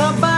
Sabah